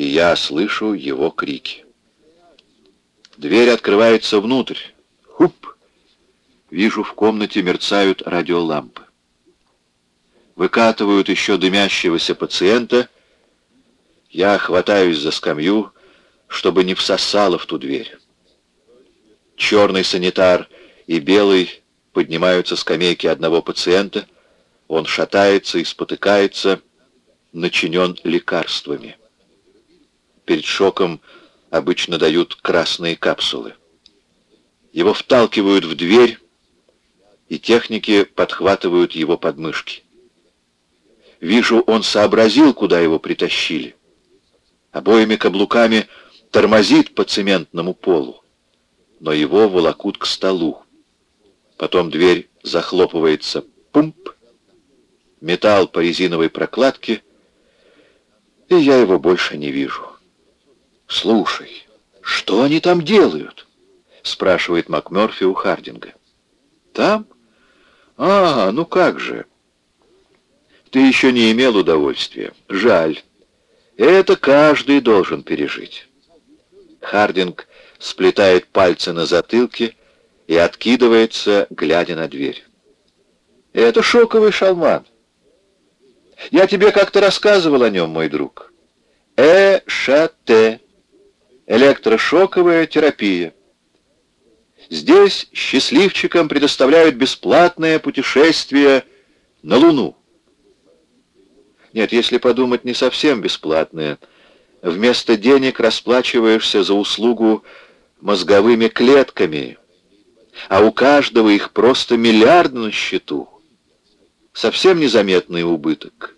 и я слышу его крики. Дверь открывается внутрь. Хуп! Вижу, в комнате мерцают радиолампы. Выкатывают еще дымящегося пациента. Я хватаюсь за скамью, чтобы не всосало в ту дверь. Черный санитар и белый поднимаются с скамейки одного пациента. Он шатается и спотыкается, начинен лекарствами. Перед шоком обычно дают красные капсулы. Его вталкивают в дверь, и техники подхватывают его подмышки. Вижу, он сообразил, куда его притащили. Обоими каблуками тормозит по цементному полу, но его волокут к столу. Потом дверь захлопывается, пумп, металл по резиновой прокладке, и я его больше не вижу. «Слушай, что они там делают?» — спрашивает МакМёрфи у Хардинга. «Там? А, ну как же!» «Ты еще не имел удовольствия. Жаль. Это каждый должен пережить». Хардинг сплетает пальцы на затылке и откидывается, глядя на дверь. «Это шоковый шалман. Я тебе как-то рассказывал о нем, мой друг. Э-ша-те. Электрошоковая терапия. Здесь счастливчикам предоставляют бесплатное путешествие на Луну. Нет, если подумать, не совсем бесплатное. Вместо денег расплачиваешься за услугу мозговыми клетками, а у каждого их просто миллиард на счету. Совсем незаметный убыток.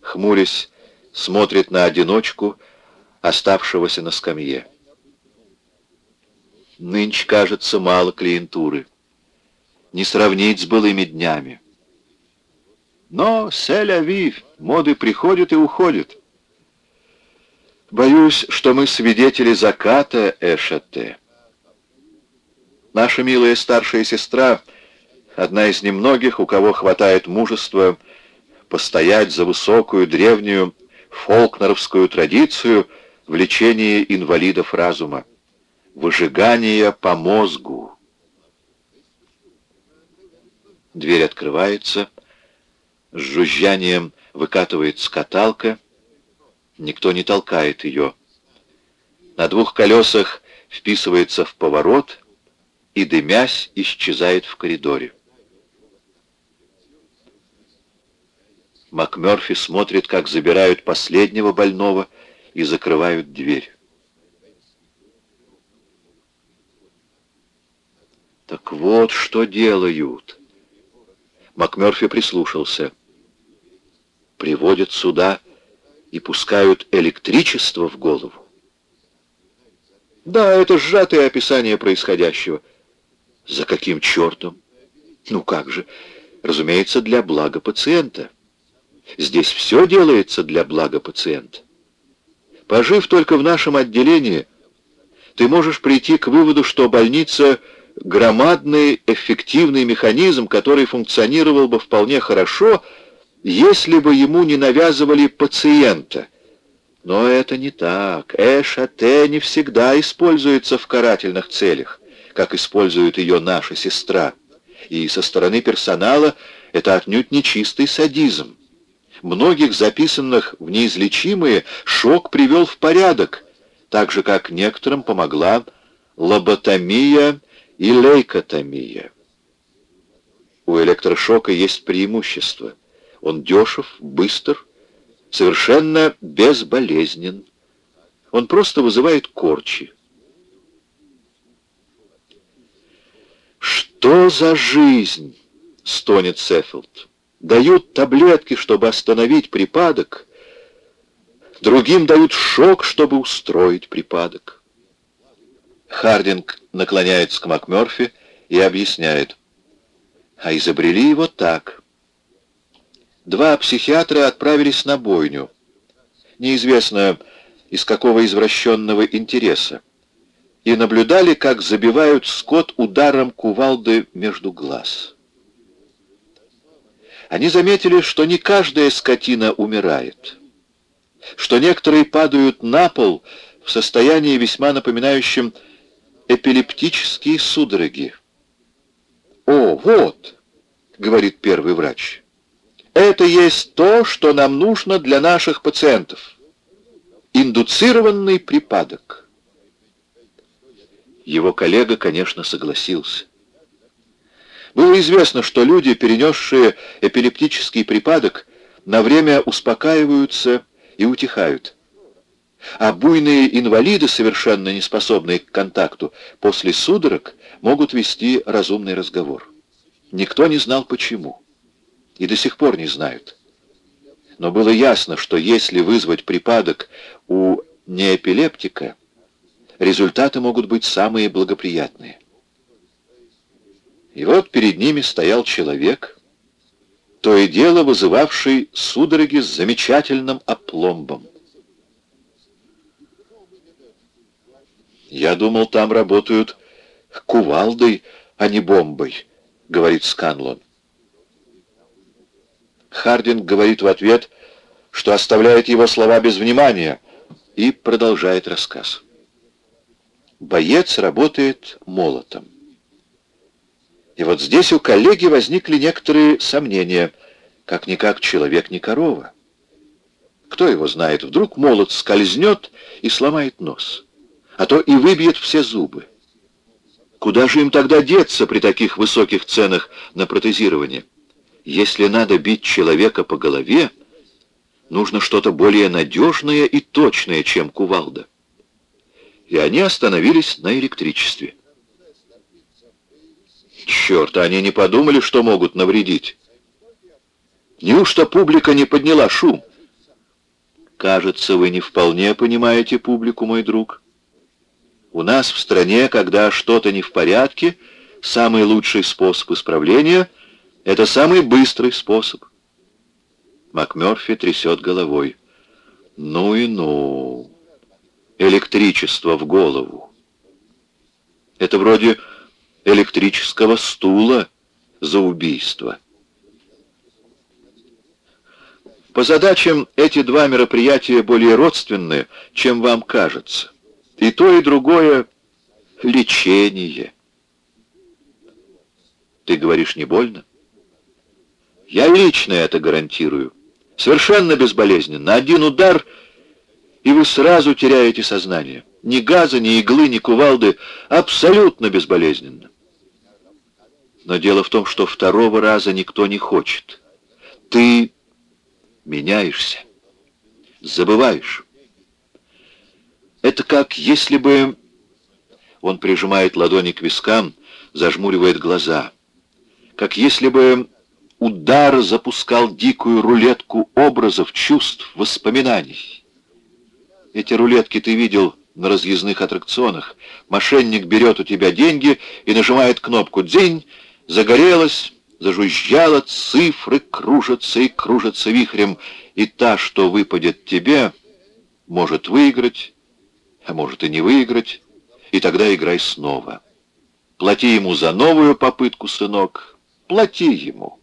Хмурясь, смотрит на одиночку, оставшегося на скамье. Нынче, кажется, мало клиентуры. Не сравнить с былыми днями. Но сель-авив, моды приходят и уходят. Боюсь, что мы свидетели заката Эшате. Наша милая старшая сестра — одна из немногих, у кого хватает мужества постоять за высокую древнюю фолкнеровскую традицию — в лечении инвалидов разума, выжигание по мозгу. Дверь открывается, с жужжанием выкатывает скаталка, никто не толкает ее. На двух колесах вписывается в поворот и, дымясь, исчезает в коридоре. МакМёрфи смотрит, как забирают последнего больного — и закрывают дверь. Так вот, что делают. МакМёрфи прислушался. Приводят сюда и пускают электричество в голову. Да, это сжатое описание происходящего. За каким чертом? Ну как же, разумеется, для блага пациента. Здесь все делается для блага пациента. Пожив только в нашем отделении, ты можешь прийти к выводу, что больница — громадный эффективный механизм, который функционировал бы вполне хорошо, если бы ему не навязывали пациента. Но это не так. Эшате не всегда используется в карательных целях, как использует ее наша сестра. И со стороны персонала это отнюдь не чистый садизм. Многих записанных в неизлечимые шок привел в порядок, так же, как некоторым помогла лоботомия и лейкотомия. У электрошока есть преимущество. Он дешев, быстр, совершенно безболезнен. Он просто вызывает корчи. «Что за жизнь?» — стонет Сеффилд дают таблетки, чтобы остановить припадок, другим дают шок, чтобы устроить припадок. Хардинг наклоняется к МакМёрфи и объясняет. А изобрели его так. Два психиатра отправились на бойню. Неизвестно, из какого извращенного интереса. И наблюдали, как забивают скот ударом кувалды между глаз. Они заметили, что не каждая скотина умирает. что некоторые падают на пол в состоянии весьма напоминающем эпилептические судороги. «О, вот!» — говорит первый врач. «Это есть то, что нам нужно для наших пациентов. Индуцированный припадок». Его коллега, конечно, согласился. Было известно, что люди, перенесшие эпилептический припадок, на время успокаиваются и утихают. А буйные инвалиды, совершенно не способные к контакту, после судорог могут вести разумный разговор. Никто не знал почему. И до сих пор не знают. Но было ясно, что если вызвать припадок у неэпилептика, результаты могут быть самые благоприятные. И вот перед ними стоял человек, то и дело вызывавший судороги с замечательным опломбом. «Я думал, там работают кувалдой, а не бомбой», — говорит Сканлон. Хардинг говорит в ответ, что оставляет его слова без внимания, и продолжает рассказ. Боец работает молотом. И вот здесь у коллеги возникли некоторые сомнения. Как-никак человек не корова. Кто его знает, вдруг молот скользнет и сломает нос. А то и выбьет все зубы. Куда же им тогда деться при таких высоких ценах на протезирование? Если надо бить человека по голове, нужно что-то более надежное и точное, чем кувалда. И они остановились на электричестве. Черт, они не подумали, что могут навредить. Неужто публика не подняла шум? Кажется, вы не вполне понимаете публику, мой друг. У нас в стране, когда что-то не в порядке, самый лучший способ исправления — это самый быстрый способ. МакМёрфи трясет головой. Ну и ну. Электричество в голову. Это вроде электрического стула за убийство. По задачам эти два мероприятия более родственны, чем вам кажется. И то, и другое — лечение. Ты говоришь, не больно? Я лично это гарантирую. Совершенно безболезненно. Один удар, и вы сразу теряете сознание. Ни газа, ни иглы, ни кувалды. Абсолютно безболезненно. Но дело в том, что второго раза никто не хочет. Ты меняешься, забываешь. Это как если бы... Он прижимает ладони к вискам, зажмуривает глаза. Как если бы удар запускал дикую рулетку образов, чувств, воспоминаний. Эти рулетки ты видел на разъездных аттракционах. Мошенник берет у тебя деньги и нажимает кнопку «День», Загорелась, зажужжала, цифры кружатся и кружатся вихрем, и та, что выпадет тебе, может выиграть, а может и не выиграть, и тогда играй снова. Плати ему за новую попытку, сынок, плати ему.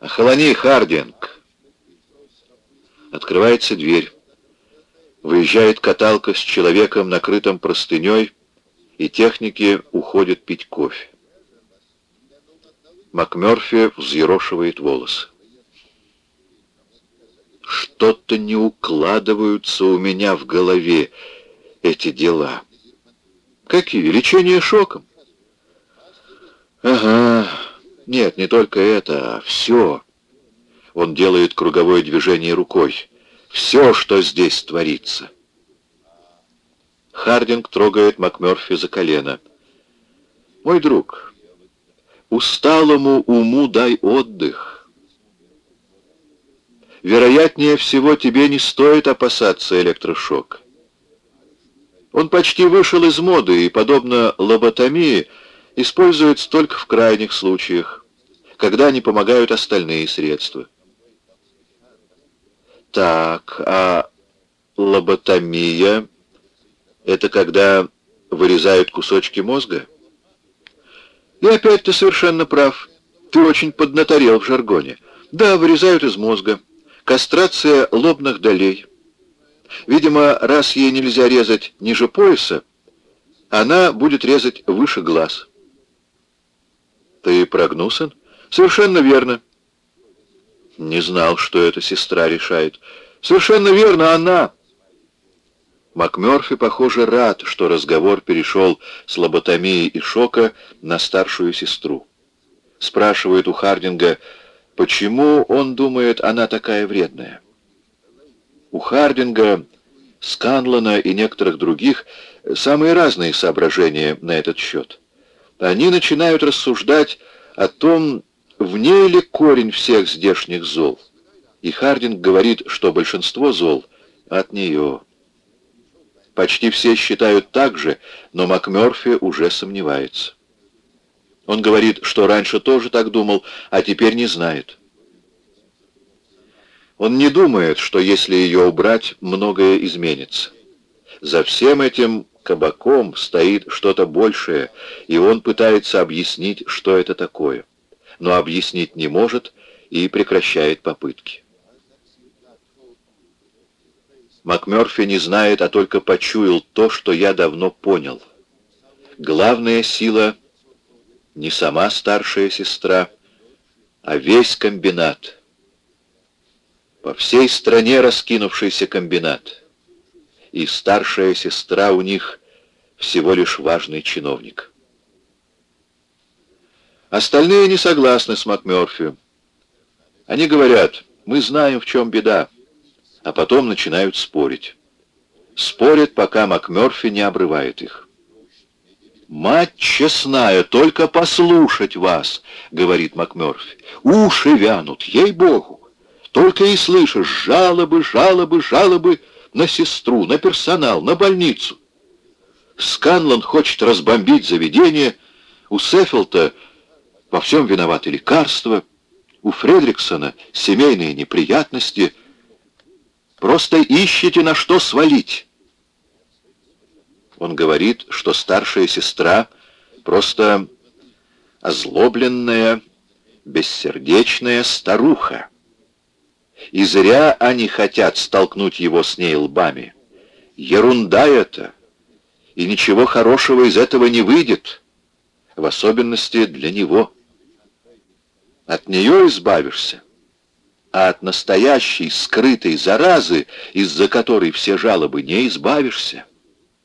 Охолони, Хардинг. Открывается дверь. Выезжает каталка с человеком, накрытым простыней, и техники уходят пить кофе. МакМёрфи взъерошивает волосы. Что-то не укладываются у меня в голове эти дела. Какие? Лечение шоком? Ага. Нет, не только это, а все. Он делает круговое движение рукой. Все, что здесь творится. Хардинг трогает МакМёрфи за колено. «Мой друг, усталому уму дай отдых. Вероятнее всего, тебе не стоит опасаться электрошока. Он почти вышел из моды и, подобно лоботомии, используется только в крайних случаях, когда не помогают остальные средства. Так, а лоботомия это когда вырезают кусочки мозга? И опять ты совершенно прав. Ты очень поднаторел в жаргоне. Да, вырезают из мозга. Кастрация лобных долей. Видимо, раз ей нельзя резать ниже пояса, она будет резать выше глаз. Ты прогнусан? Совершенно верно. Не знал, что эта сестра решает. Совершенно верно, она... МакМёрфи, похоже, рад, что разговор перешел с лоботомии и шока на старшую сестру. Спрашивает у Хардинга, почему он думает, она такая вредная. У Хардинга, Сканлана и некоторых других самые разные соображения на этот счет. Они начинают рассуждать о том, в ней ли корень всех здешних зол. И Хардинг говорит, что большинство зол от нее. Почти все считают так же, но МакМёрфи уже сомневается. Он говорит, что раньше тоже так думал, а теперь не знает. Он не думает, что если ее убрать, многое изменится. За всем этим кабаком стоит что-то большее, и он пытается объяснить, что это такое. Но объяснить не может и прекращает попытки. МакМёрфи не знает, а только почуял то, что я давно понял. Главная сила не сама старшая сестра, а весь комбинат. По всей стране раскинувшийся комбинат. И старшая сестра у них всего лишь важный чиновник. Остальные не согласны с МакМёрфи. Они говорят, мы знаем, в чем беда а потом начинают спорить. Спорят, пока МакМёрфи не обрывает их. «Мать честная, только послушать вас», — говорит МакМёрфи. «Уши вянут, ей-богу. Только и слышишь жалобы, жалобы, жалобы на сестру, на персонал, на больницу. Сканлан хочет разбомбить заведение, у Сеффилта во всем виноваты лекарства, у Фредриксона семейные неприятности — Просто ищете на что свалить. Он говорит, что старшая сестра просто озлобленная, бессердечная старуха. И зря они хотят столкнуть его с ней лбами. Ерунда это, и ничего хорошего из этого не выйдет, в особенности для него. От нее избавишься, а от настоящей скрытой заразы, из-за которой все жалобы, не избавишься.